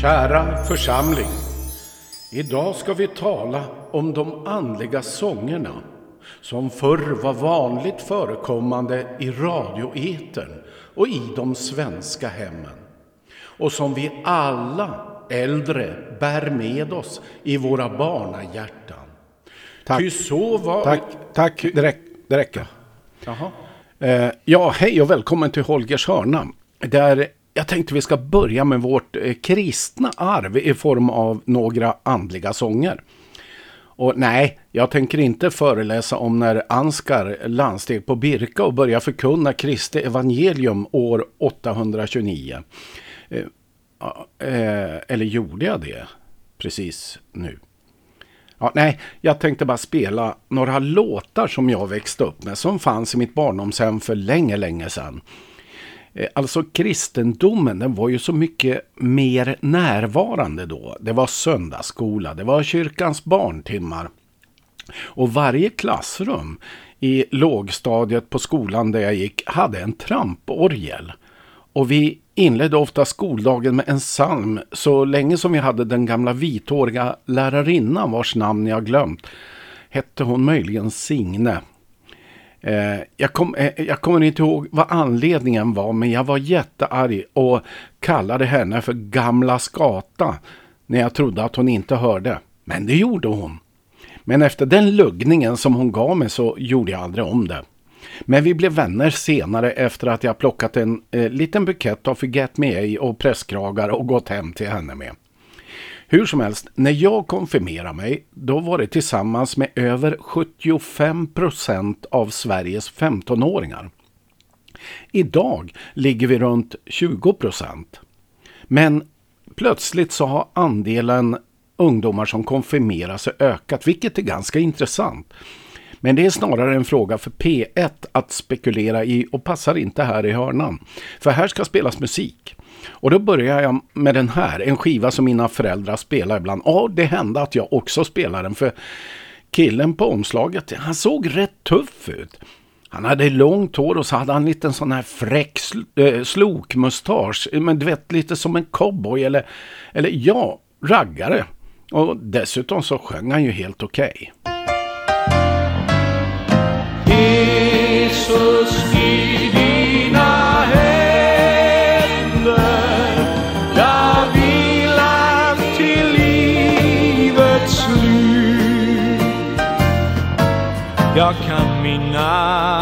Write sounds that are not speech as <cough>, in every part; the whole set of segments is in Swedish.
Kära församling. Idag ska vi tala om de andliga sångerna som förr var vanligt förekommande i radioetern och i de svenska hemmen och som vi alla äldre bär med oss i våra barnahjärtan. Tack. Ty så var... Tack, tack. Det, räck, det räcker. Jaha. Eh, ja, hej och välkommen till Holgers hörna. Där jag tänkte vi ska börja med vårt eh, kristna arv i form av några andliga sånger. Och nej, jag tänker inte föreläsa om när Anskar landsteg på Birka och började förkunna Kristi evangelium år 829. Eh, eh, eller gjorde jag det precis nu? Ja, nej, jag tänkte bara spela några låtar som jag växte upp med som fanns i mitt barndomshem för länge, länge sedan. Eh, alltså kristendomen den var ju så mycket mer närvarande då. Det var söndagsskola, det var kyrkans barntimmar. Och varje klassrum i lågstadiet på skolan där jag gick hade en tramporgel. Och vi inledde ofta skoldagen med en psalm så länge som vi hade den gamla vithåriga lärarinnan vars namn jag glömt. Hette hon möjligen Signe. Eh, jag, kom, eh, jag kommer inte ihåg vad anledningen var men jag var jättearg och kallade henne för gamla skata när jag trodde att hon inte hörde. Men det gjorde hon. Men efter den luggningen som hon gav mig så gjorde jag aldrig om det. Men vi blev vänner senare efter att jag plockat en eh, liten bukett av Forget Me och presskragar och gått hem till henne med. Hur som helst, när jag konfirmerade mig, då var det tillsammans med över 75 procent av Sveriges 15-åringar. Idag ligger vi runt 20 procent. Men plötsligt så har andelen ungdomar som konfirmerar sig ökat, vilket är ganska intressant. Men det är snarare en fråga för P1 att spekulera i och passar inte här i hörnan. För här ska spelas musik. Och då börjar jag med den här, en skiva som mina föräldrar spelar ibland. Ja, det hände att jag också spelar den för killen på omslaget, han såg rätt tuff ut. Han hade långt hår och så hade han en liten sån här fräck sl äh, slokmustasch. Men du vet, lite som en cowboy eller, eller ja, raggare. Och dessutom så sjöng han ju helt okej. Okay.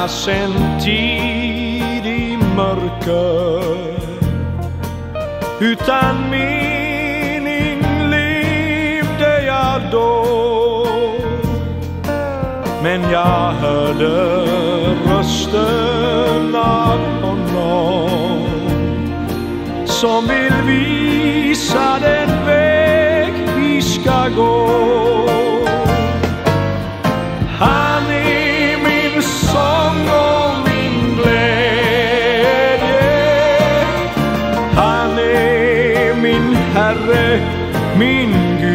Minnas en tid i mörker utan mening levde jag då men jag hörde rösten av honom som vill visa den väg vi ska gå. Min Herre, min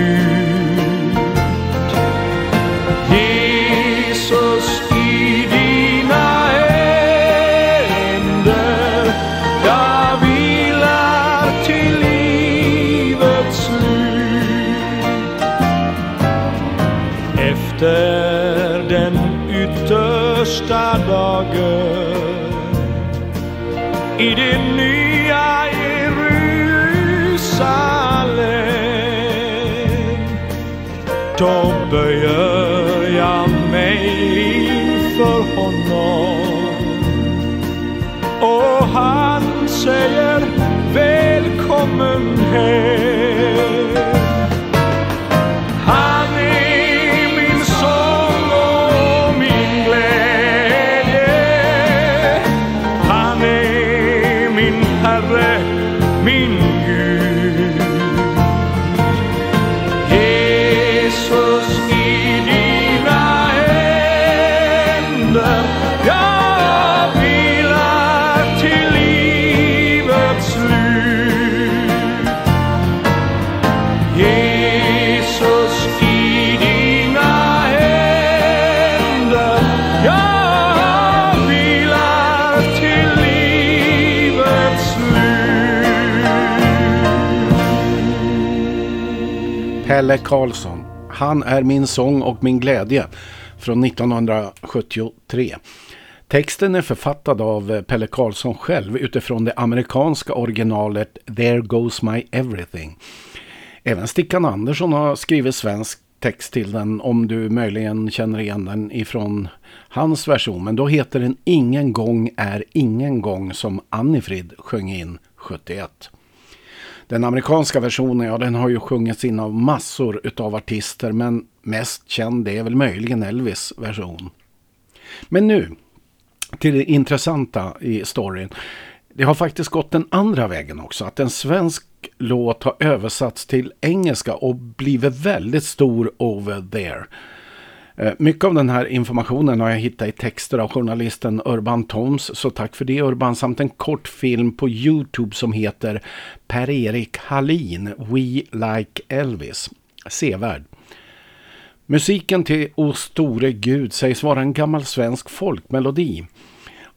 säger välkommen hem. Pelle Karlsson. Han är min sång och min glädje från 1973. Texten är författad av eh, Pelle Karlsson själv utifrån det amerikanska originalet There Goes My Everything. Även Stickan Andersson har skrivit svensk text till den om du möjligen känner igen den ifrån hans version. Men då heter den Ingen gång är ingen gång som Annifrid sjöng in 71. Den amerikanska versionen, ja den har ju sjungits in av massor utav artister men mest känd är väl möjligen Elvis version. Men nu till det intressanta i storyn. Det har faktiskt gått den andra vägen också. Att en svensk låt har översatts till engelska och blivit väldigt stor over there. Eh, mycket av den här informationen har jag hittat i texter av journalisten Urban Toms, så tack för det Urban, samt en kort film på Youtube som heter Per-Erik Hallin, We Like Elvis. Sevärd. Musiken till O store Gud sägs vara en gammal svensk folkmelodi.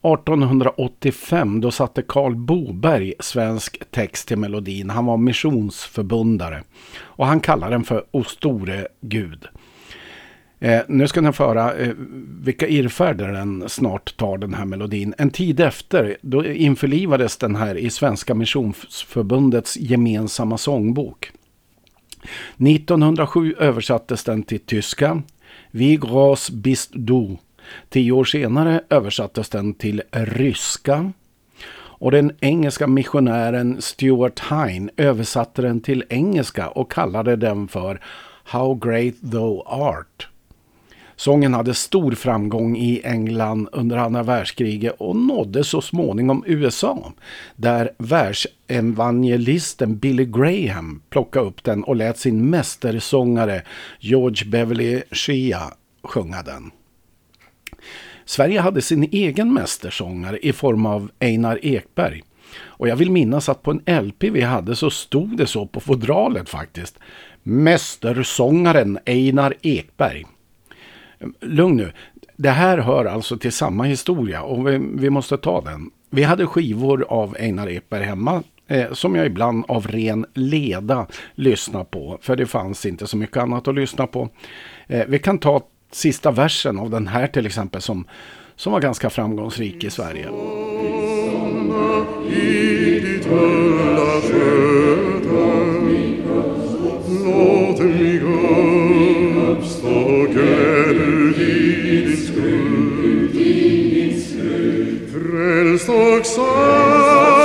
1885 då satte Karl Boberg svensk text till melodin. Han var missionsförbundare och han kallar den för O store Gud. Eh, nu ska ni föra eh, vilka irrfärder den snart tar den här melodin. En tid efter då införlivades den här i Svenska Missionsförbundets gemensamma sångbok. 1907 översattes den till tyska. Wie groß bist du? Tio år senare översattes den till ryska. Och den engelska missionären Stuart Hine översatte den till engelska och kallade den för How Great Thou Art. Sången hade stor framgång i England under andra världskriget och nådde så småningom USA. Där världsevangelisten Billy Graham plockade upp den och lät sin mästersångare George Beverly Shea sjunga den. Sverige hade sin egen mästersångare i form av Einar Ekberg. Och jag vill minnas att på en LP vi hade så stod det så på fodralet faktiskt. Mästersångaren Einar Ekberg. Lugn nu. Det här hör alltså till samma historia och vi, vi måste ta den. Vi hade skivor av Einar Ekberg hemma eh, som jag ibland av ren leda lyssnar på. För det fanns inte så mycket annat att lyssna på. Eh, vi kan ta sista versen av den här till exempel som, som var ganska framgångsrik i Sverige. Låt success.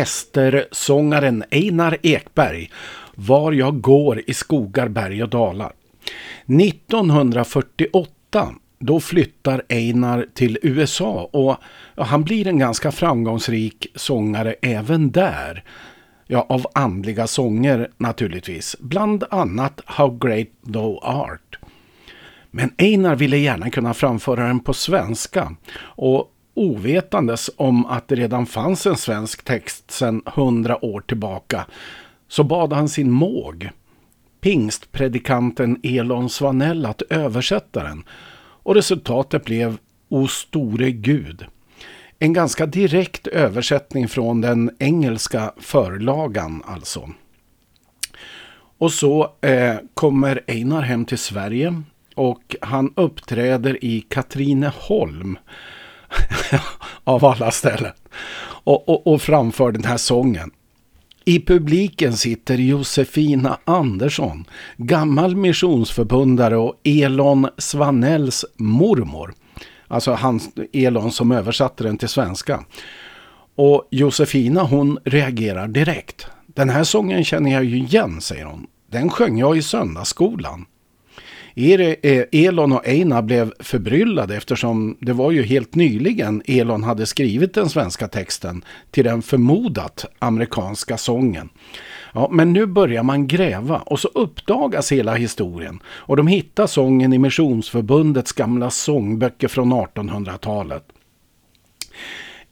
Mästersångaren Einar Ekberg Var jag går i skogar, berg och dalar. 1948 då flyttar Einar till USA och ja, han blir en ganska framgångsrik sångare även där. Ja, av andliga sånger naturligtvis. Bland annat How Great Thou Art. Men Einar ville gärna kunna framföra den på svenska och ovetandes om att det redan fanns en svensk text sedan hundra år tillbaka så bad han sin måg, pingstpredikanten Elon Svanell att översätta den och resultatet blev O store Gud. En ganska direkt översättning från den engelska förlagan alltså. Och så eh, kommer Einar hem till Sverige och han uppträder i Katrineholm <laughs> av alla ställen och, och, och framför den här sången. I publiken sitter Josefina Andersson, gammal missionsförbundare och Elon Svanells mormor. Alltså han, Elon som översatte den till svenska. Och Josefina hon reagerar direkt. Den här sången känner jag ju igen, säger hon. Den sjöng jag i söndagsskolan. Eh, Elon och Einar blev förbryllade eftersom det var ju helt nyligen Elon hade skrivit den svenska texten till den förmodat amerikanska sången. Ja, men nu börjar man gräva och så uppdagas hela historien och de hittar sången i Missionsförbundets gamla sångböcker från 1800-talet.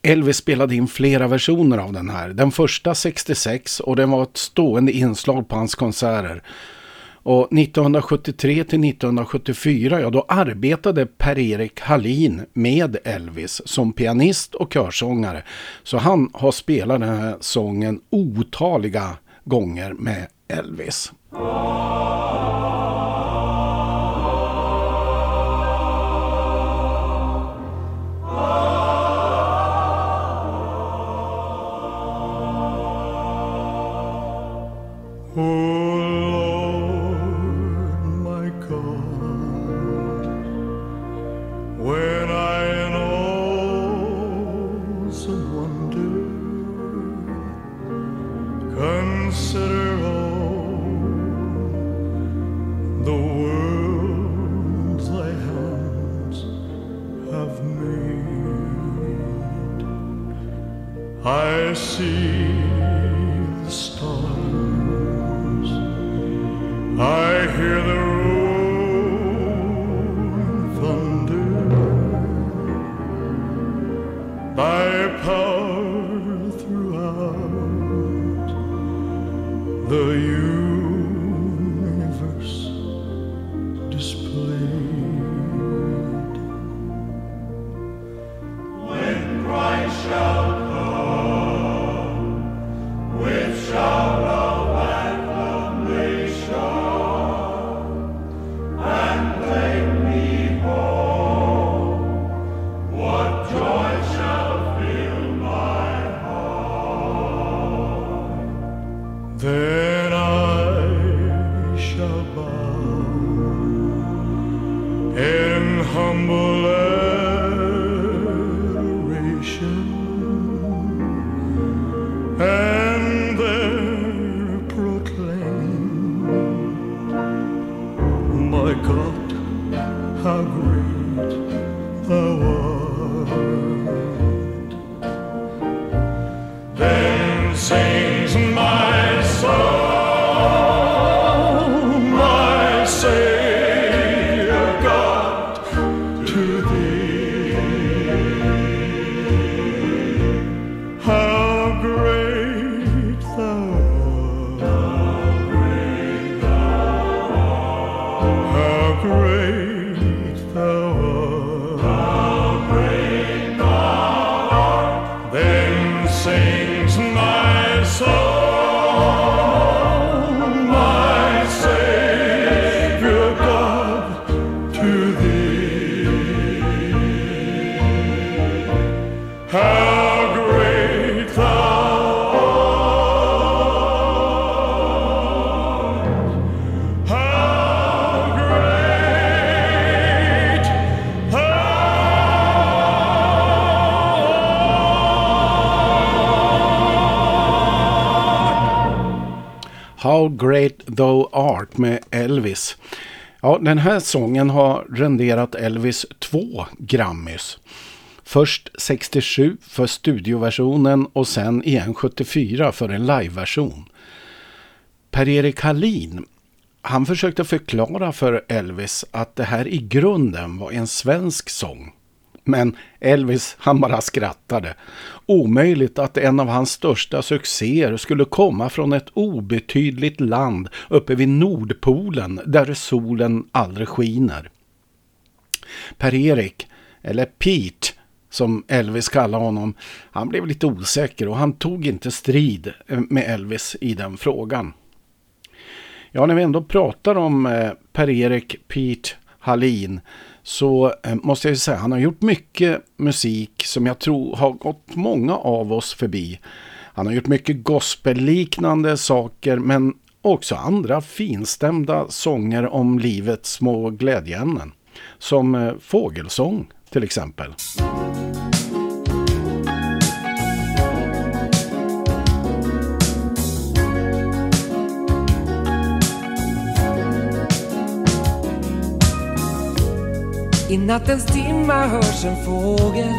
Elvis spelade in flera versioner av den här. Den första 66 och den var ett stående inslag på hans konserter. Och 1973 till 1974 ja, då arbetade Per-Erik Hallin med Elvis som pianist och körsångare. Så han har spelat den här sången otaliga gånger med Elvis. How Great Thou Art med Elvis. Ja, den här sången har renderat Elvis två Grammys. Först 67 för studioversionen och sen igen 74 för en liveversion. Per-Erik Hallin, han försökte förklara för Elvis att det här i grunden var en svensk sång. Men Elvis, han bara skrattade. Omöjligt att en av hans största succéer skulle komma från ett obetydligt land uppe vid Nordpolen där solen aldrig skiner. Per-Erik, eller Pete som Elvis kallar honom, han blev lite osäker och han tog inte strid eh, med Elvis i den frågan. Ja, när vi ändå pratar om eh, Per-Erik Pete Hallin så eh, måste jag säga han har gjort mycket musik som jag tror har gått många av oss förbi. Han har gjort mycket gospelliknande saker men också andra finstämda sånger om livets små glädjeämnen. Som eh, fågelsång till exempel. I nattens timma hörs en fågel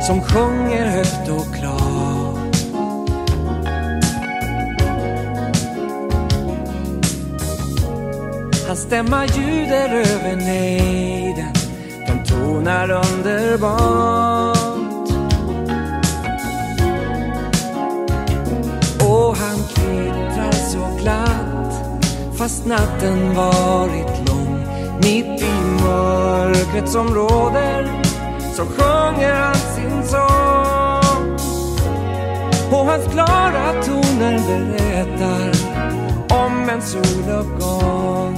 som sjunger högt och klart. Hans stämma ljuder över nejden, den tonar underbart. Och han kvittrar så glatt fast natten varit lång. Mitt i mörkret som råder så sjunger han sin sång. Och hans klara toner berättar om en soluppgång.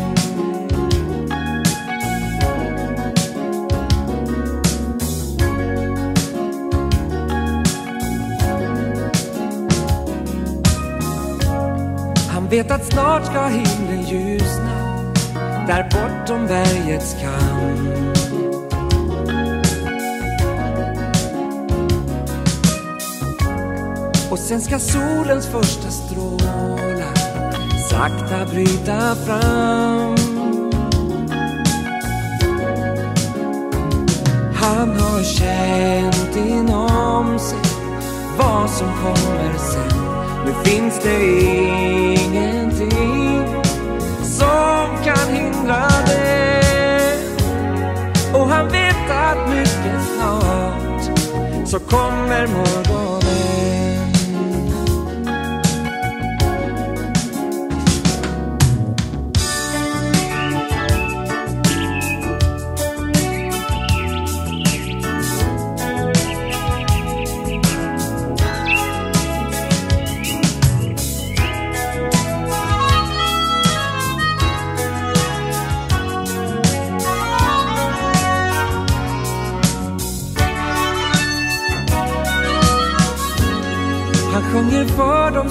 Han vet att snart ska himlen ljusna där bortom bergets kam Och sen ska solens första strålar sakta bryta fram. Han har känt inom sig vad som kommer sen. Nu finns det ingenting som kan hindra det. Och han vet att mycket snart så kommer morgon.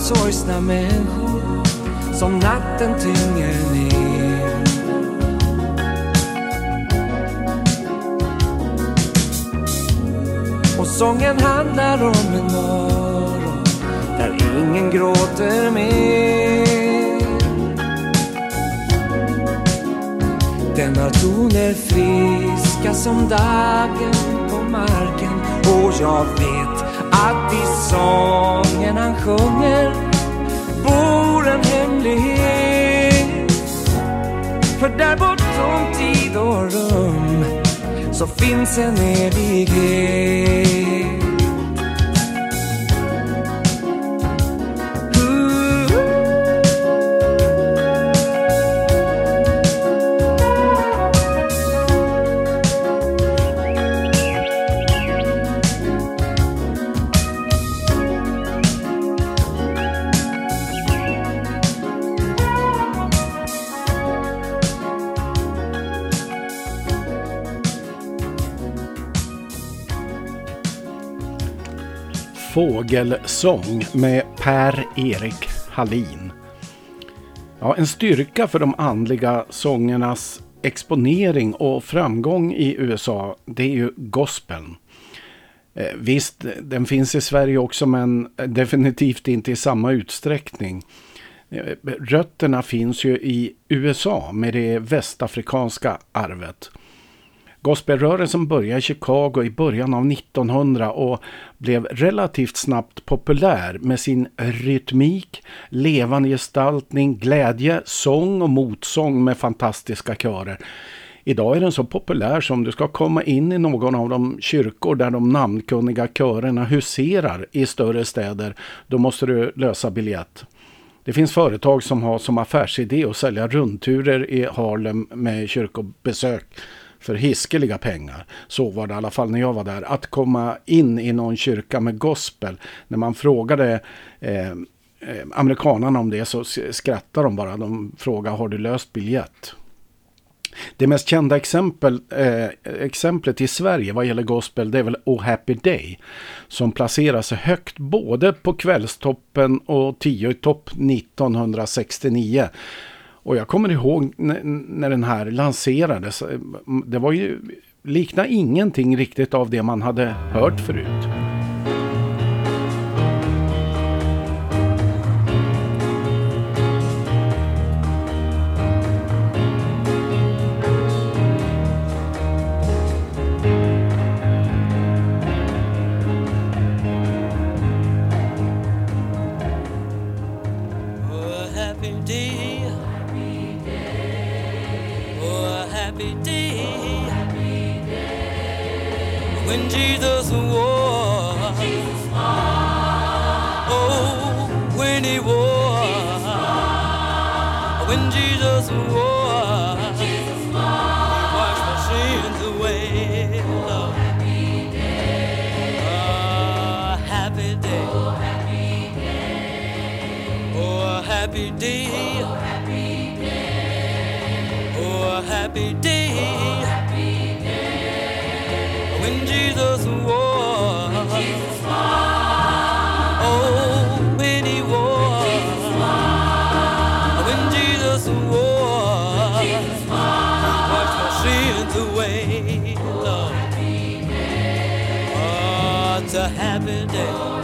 Sorgsna människor som natten tynger ner. Och sången handlar om en morgon där ingen gråter mer. Den har toner friska som dagen på marken och jag vet att i sången han sjunger bor en hemlighet. För där bortom tid och rum så finns en evighet. Fågelsång med Per-Erik Hallin. Ja, en styrka för de andliga sångernas exponering och framgång i USA, det är ju gospeln. Eh, visst, den finns i Sverige också men definitivt inte i samma utsträckning. Eh, rötterna finns ju i USA med det västafrikanska arvet. Gospelrörelsen började i Chicago i början av 1900 och blev relativt snabbt populär med sin rytmik, levande gestaltning, glädje, sång och motsång med fantastiska körer. Idag är den så populär som du ska komma in i någon av de kyrkor där de namnkunniga körerna huserar i större städer. Då måste du lösa biljett. Det finns företag som har som affärsidé att sälja rundturer i Harlem med kyrkobesök för hiskeliga pengar. Så var det i alla fall när jag var där. Att komma in i någon kyrka med gospel. När man frågade eh, eh, amerikanerna om det så skrattade de bara. De frågade har du löst biljett? Det mest kända exempel, eh, exemplet i Sverige vad gäller gospel det är väl Oh Happy Day. Som placerar sig högt både på kvällstoppen och tio i topp 1969. Och jag kommer ihåg när den här lanserades. Eh, det var ju likna ingenting riktigt av det man hade hört förut. When Jesus wore. He washed my sins away. Lord. Ah, happy day. Oh, a happy day. Oh, a happy day. When Jesus wore. It's a happy day.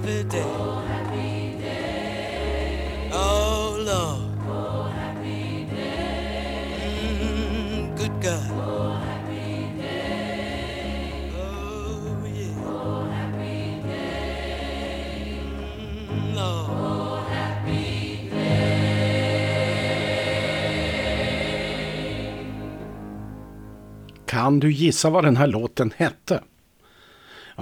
Happy day. Oh, happy day. Oh, Lord. Mm, good God. Oh, yeah. Mm, Lord. Kan du gissa vad den här låten hette?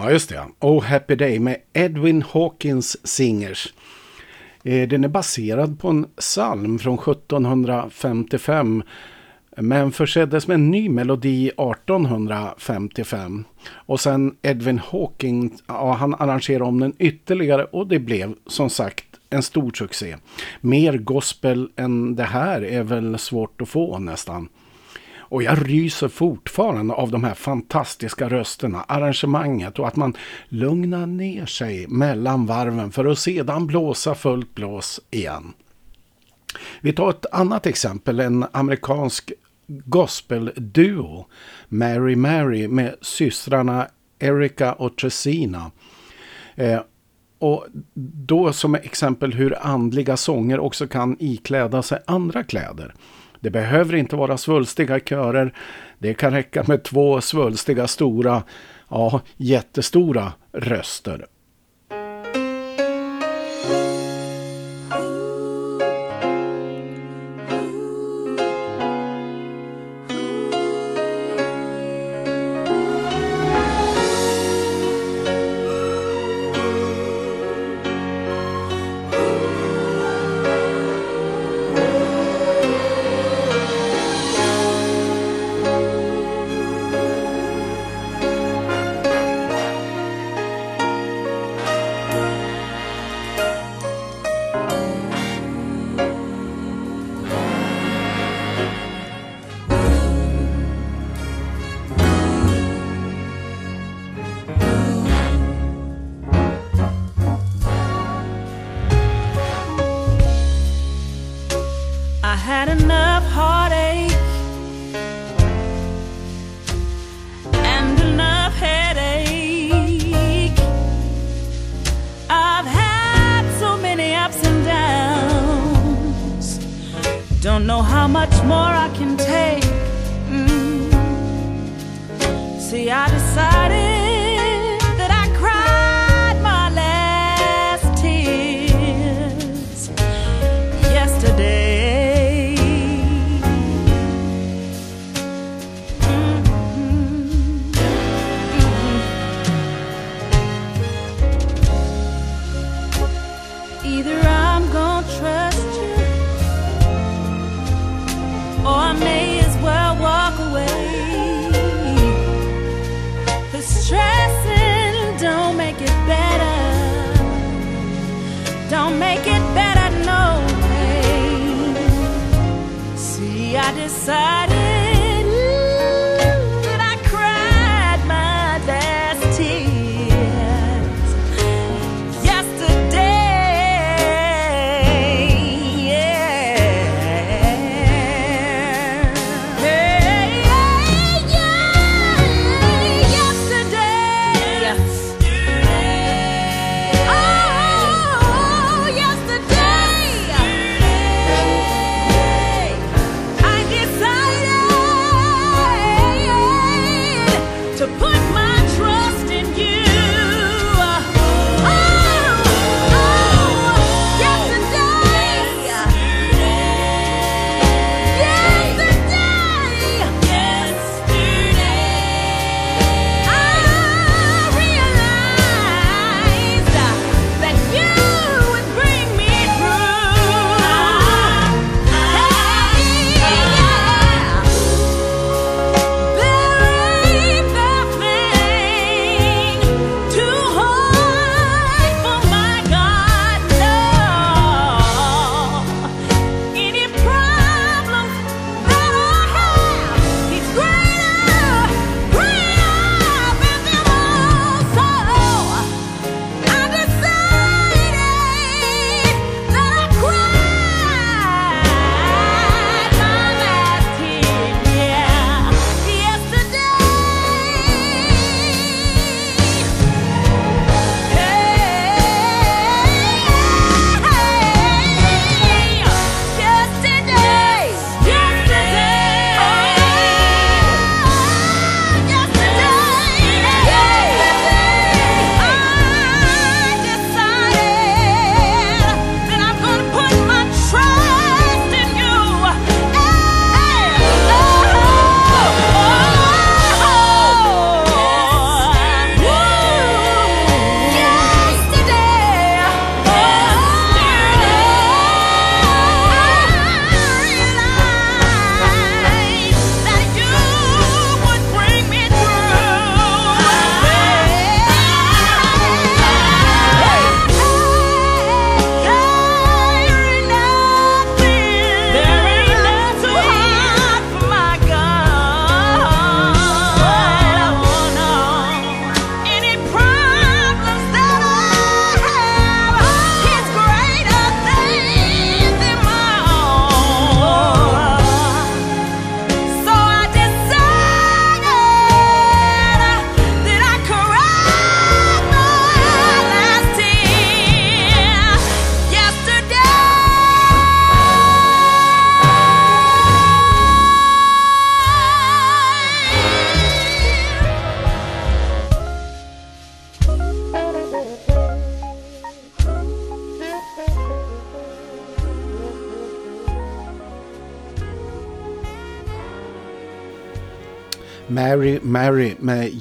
Ja, just det. Oh Happy Day med Edwin Hawkins Singers. Eh, den är baserad på en psalm från 1755 Men förseddes med en ny melodi 1855. Och sen Edwin Hawking, ja, han arrangerade om den ytterligare och det blev som sagt en stor succé. Mer gospel än det här är väl svårt att få nästan. Och jag ryser fortfarande av de här fantastiska rösterna, arrangemanget och att man lugnar ner sig mellan varven för att sedan blåsa fullt blås igen. Vi tar ett annat exempel, en amerikansk gospelduo, Mary Mary med systrarna Erika och Tresina. Eh, och då som exempel hur andliga sånger också kan ikläda sig andra kläder. Det behöver inte vara svulstiga körer. Det kan räcka med två svulstiga stora, ja jättestora röster.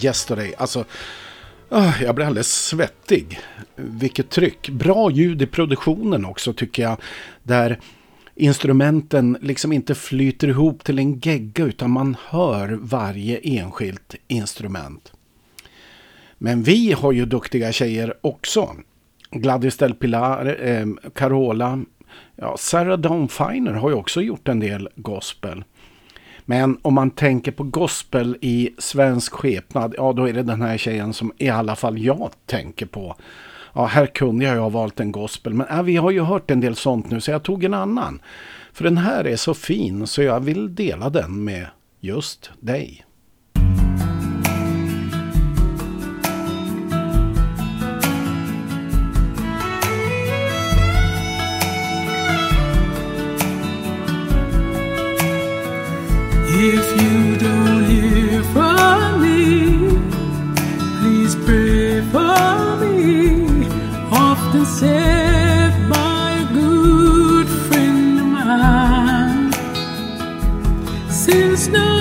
Yesterday. Alltså, ah, jag blir alldeles svettig. Vilket tryck. Bra ljud i produktionen också tycker jag. Där instrumenten liksom inte flyter ihop till en gegga utan man hör varje enskilt instrument. Men vi har ju duktiga tjejer också. Gladys Del Pilar, eh, Carola, ja, Sarah Dawn Finer har ju också gjort en del gospel. Men om man tänker på gospel i svensk skepnad, ja då är det den här tjejen som i alla fall jag tänker på. Ja, här kunde jag ju ha valt en gospel, men äh, vi har ju hört en del sånt nu så jag tog en annan. För den här är så fin så jag vill dela den med just dig. If you don't hear from me, please pray for me. Often said by a good friend of mine. Since nobody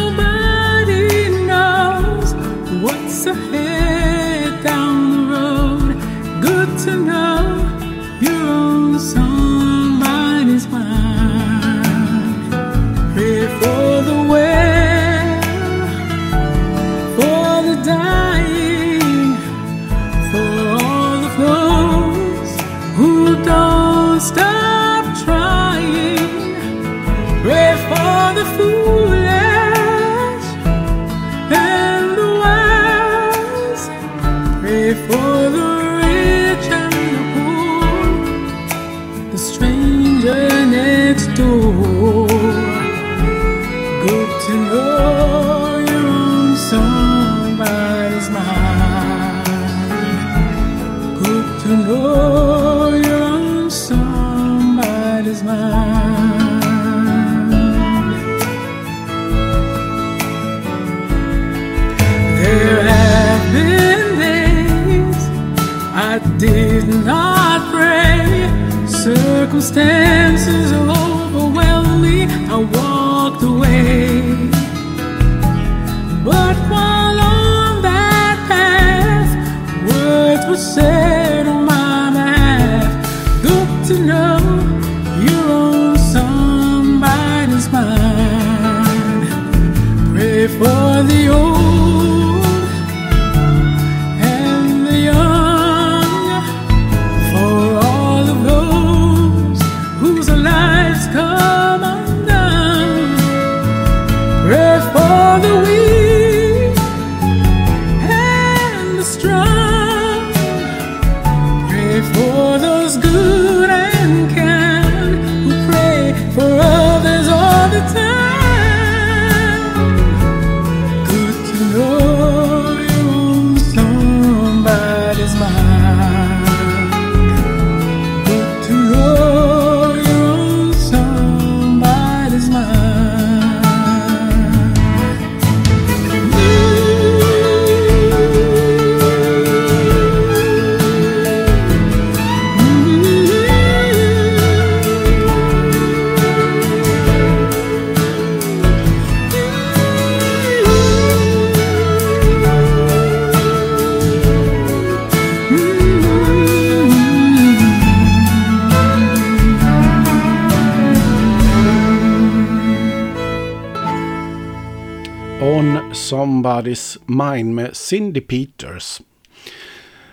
Somebody's Mind med Cindy Peters.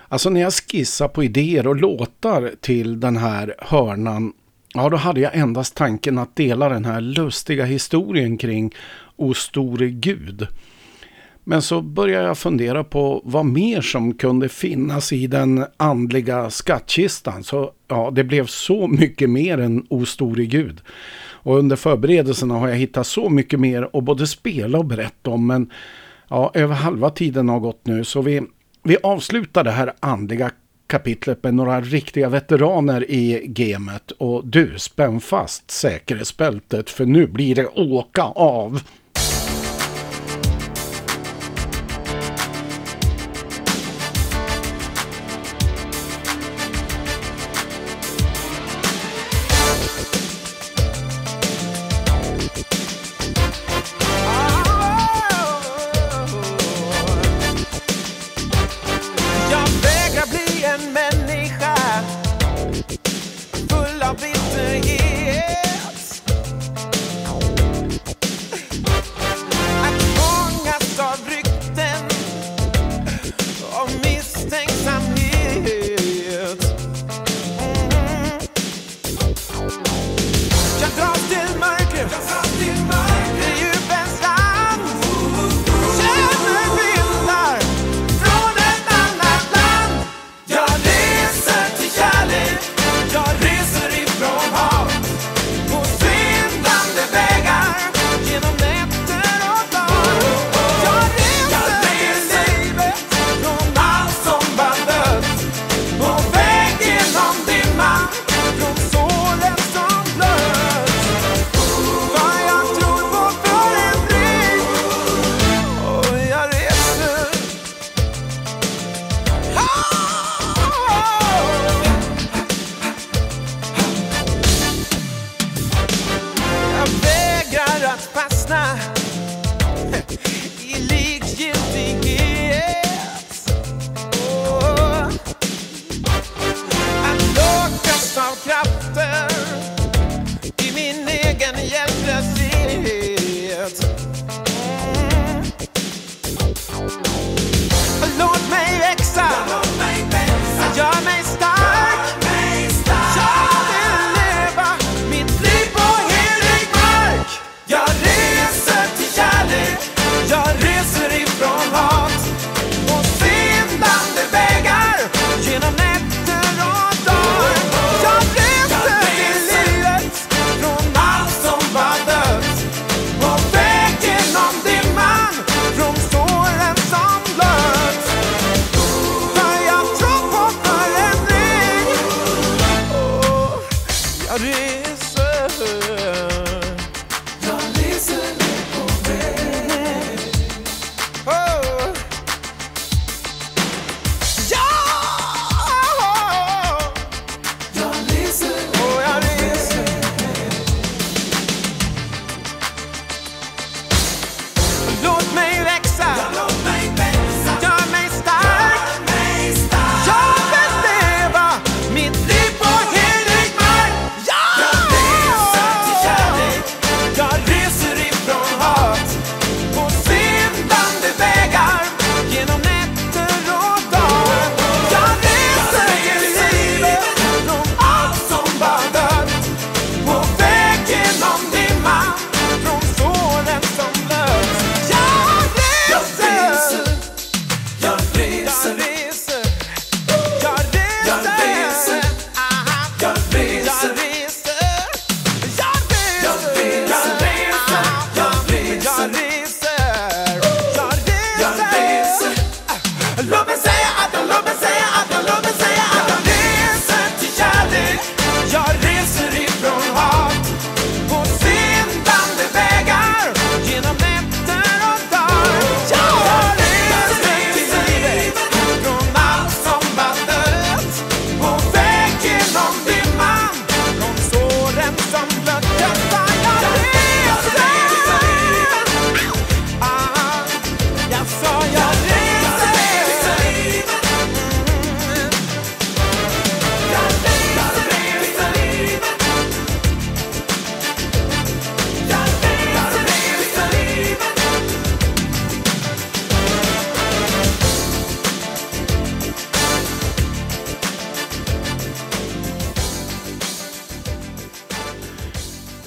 Alltså när jag skissar på idéer och låtar till den här hörnan, ja då hade jag endast tanken att dela den här lustiga historien kring O store Gud. Men så började jag fundera på vad mer som kunde finnas i den andliga skattkistan. Så ja, det blev så mycket mer än O store Gud. Och under förberedelserna har jag hittat så mycket mer att både spela och berätta om. Men ja, över halva tiden har gått nu så vi, vi avslutar det här andliga kapitlet med några riktiga veteraner i gamet. Och du, spänn fast säkerhetsbältet för nu blir det åka av.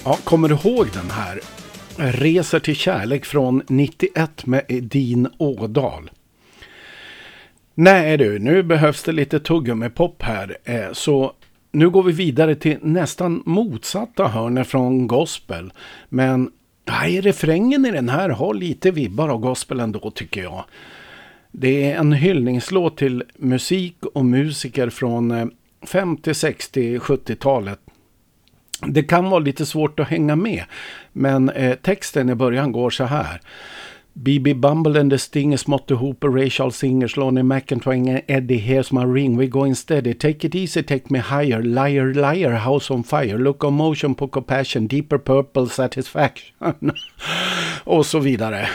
Ja, kommer du ihåg den här? Reser till kärlek från 91 med Edin Ådal. Nej du, nu behövs det lite tuggummi-pop här. Eh, så nu går vi vidare till nästan motsatta hörnet från gospel. Men nej, refrängen i den här har lite vibbar av gospel ändå tycker jag. Det är en hyllningslåt till musik och musiker från 50, 60, 70-talet. Det kan vara lite svårt att hänga med, men eh, texten i början går så här. B.B. Bumble and the Stingers, Motte Hooper, Ray Charles Singers, Lonnie McIntyre, Eddie, Here's My Ring, We Going Steady, Take It Easy, Take Me Higher, Liar, Liar, House on Fire, Locomotion, Poco Passion, Deeper Purple, Satisfaction <laughs> och så vidare.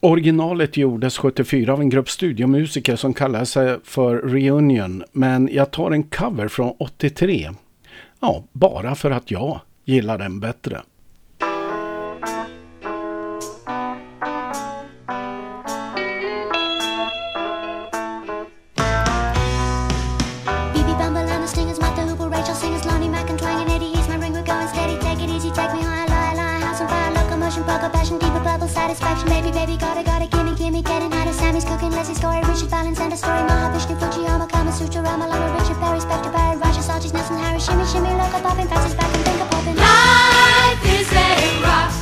Originalet gjordes 74 av en grupp studiomusiker som kallade sig för Reunion, men jag tar en cover från 83. Ja, bara för att jag gillar den bättre. Bumble and the Stingers, Rachel Singers, Mac and and Eddie. My ring, we're going steady. Take it easy, take me high, fire, passion, deeper satisfaction, baby, baby, gotta, gotta, gimme, gimme, getting hotter. Sammy's cooking, Leslie's story, Richard Valens and a story, Mahavishnu, Fujiyama, Kama Sutra, Rama, Lama, Richard Perry, Spectre, Barry, Raja, Saji's, Nelson, Harry, Shimmy, Shimmy, look up, popping, fastest back and think of. Life is a rock,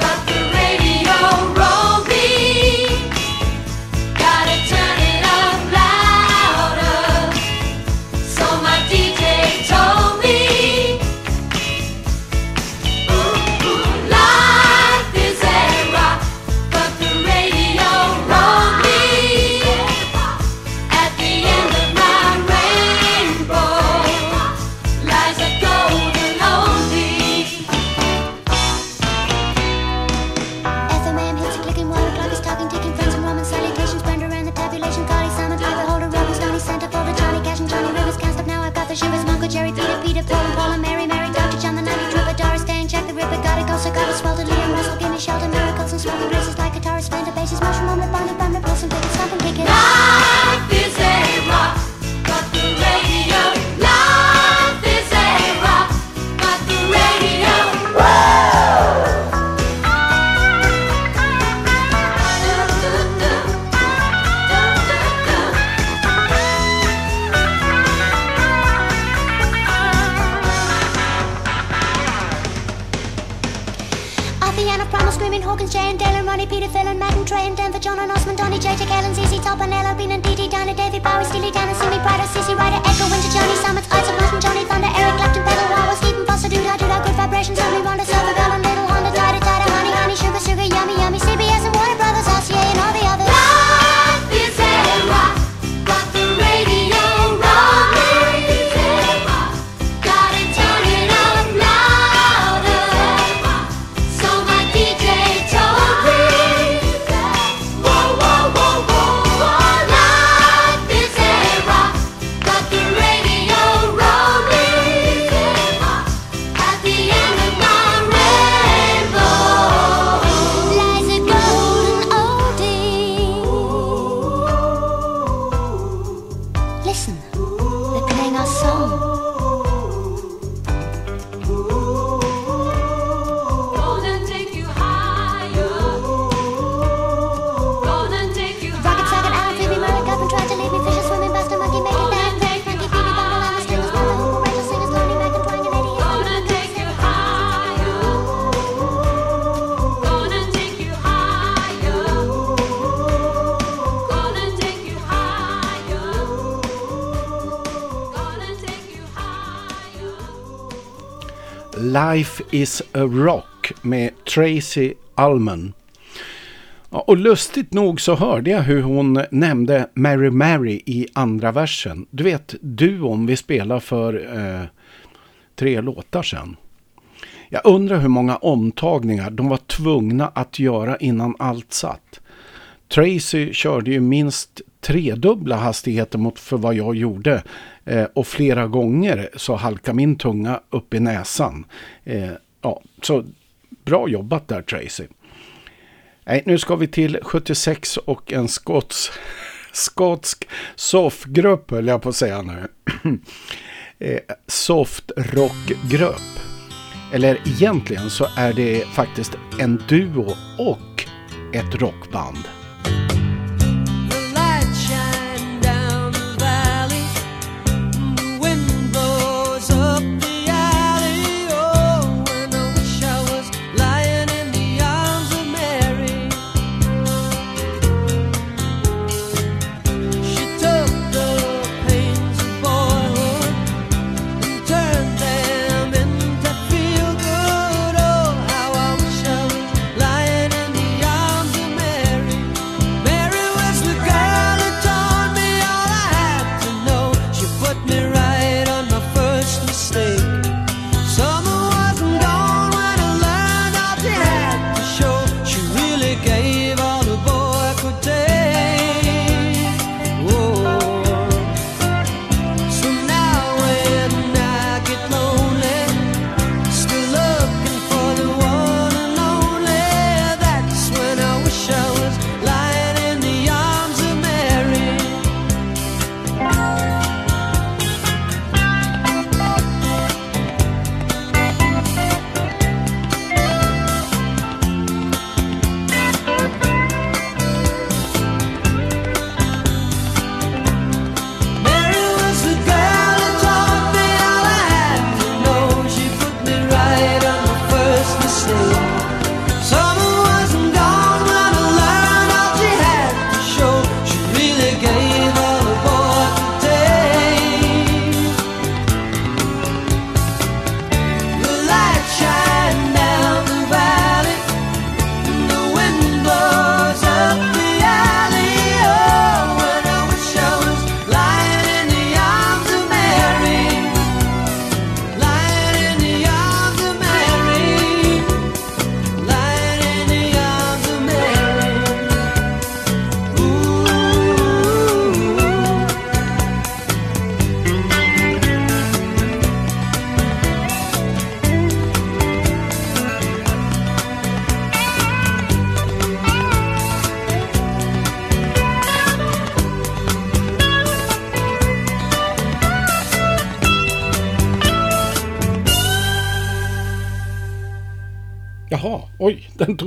but the radio won't Life is a Rock med Tracy Allman. Och lustigt nog så hörde jag hur hon nämnde Mary Mary i andra versen. Du vet, du om vi spelar för eh, tre låtar sedan. Jag undrar hur många omtagningar de var tvungna att göra innan allt satt. Tracy körde ju minst tredubbla hastigheter mot för vad jag gjorde Eh, och flera gånger så halkar min tunga upp i näsan. Eh, ja, så bra jobbat där Tracy. Nej, nu ska vi till 76 och en skots, <laughs> skotsk soffgrupp höll jag på att säga nu. <clears throat> eh, Softrockgrupp. Eller egentligen så är det faktiskt en duo och ett rockband.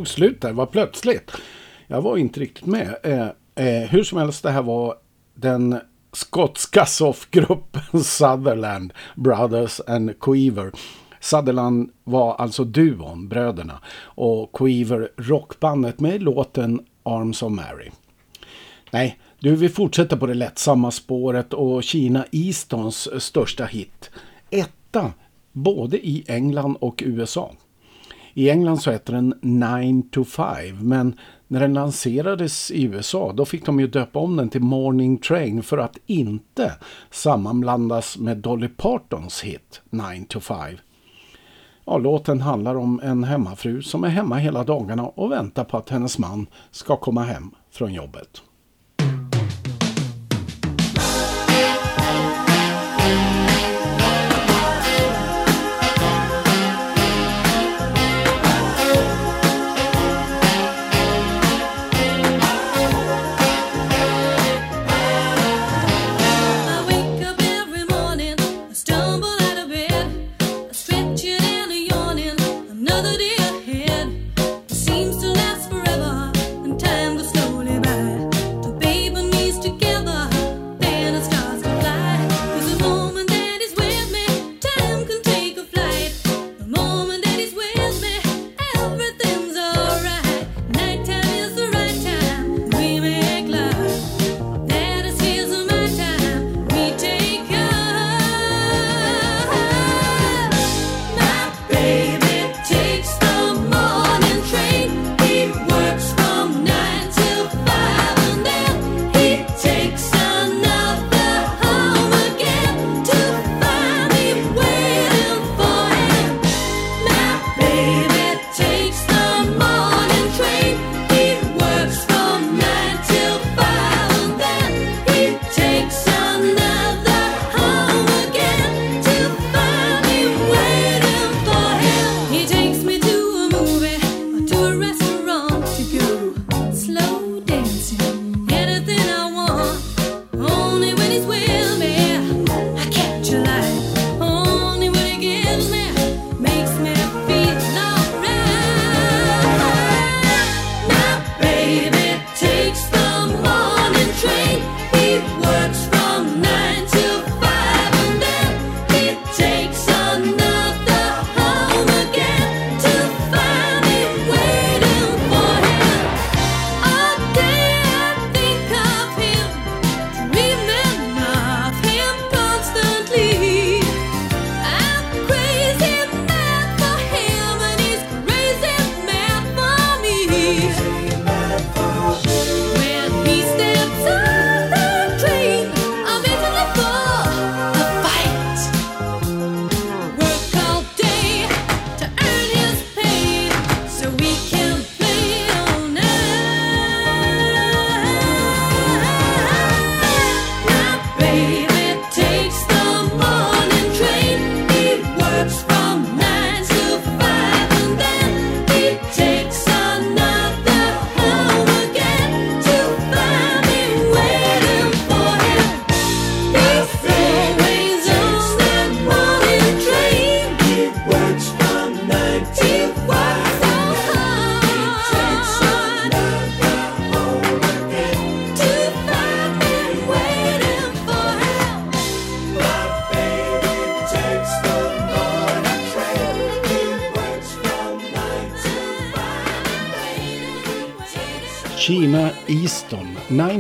tog slut där, var plötsligt. Jag var inte riktigt med. Eh, eh, hur som helst, det här var den skotska soffgruppen <laughs> Sutherland Brothers and Queaver. Sutherland var alltså duon, bröderna, och Queaver rockbandet med låten Arms of Mary. Nej, du vi fortsätter på det lättsamma spåret och Kina Eastons största hit. Etta, både i England och USA. I England så heter den 9 to 5 men när den lanserades i USA då fick de ju döpa om den till Morning Train för att inte sammanblandas med Dolly Partons hit 9 to 5. Ja, låten handlar om en hemmafru som är hemma hela dagarna och väntar på att hennes man ska komma hem från jobbet. other day.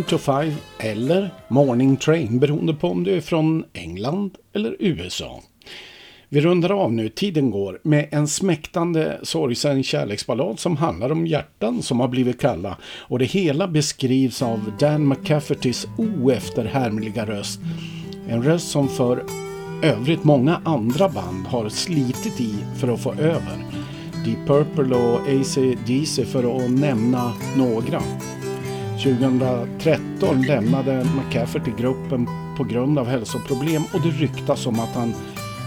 To 5 eller Morning Train beroende på om du är från England eller USA. Vi rundar av nu, tiden går, med en smäktande sorgsen kärleksballad som handlar om hjärtan som har blivit kalla och det hela beskrivs av Dan McCaffertys oefterhärmliga röst. En röst som för övrigt många andra band har slitit i för att få över. Deep Purple och AC/DC för att nämna några. 2013 lämnade McCafferty gruppen på grund av hälsoproblem och det ryktas om att han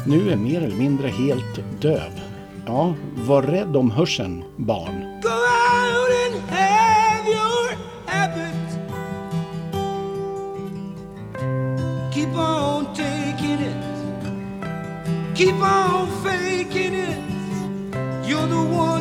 nu är mer eller mindre helt döv. Ja, var rädd om hörseln, barn. Go out and have your habit. Keep on taking it. Keep on faking it. You're the one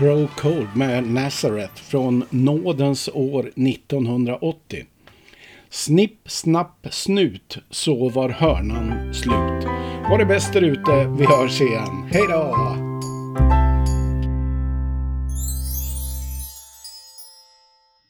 Grow Cold med Nazareth från nådens år 1980. Snipp, snapp, snut, så var hörnan slut. Var det bäst där ute, vi hörs igen. Hej då!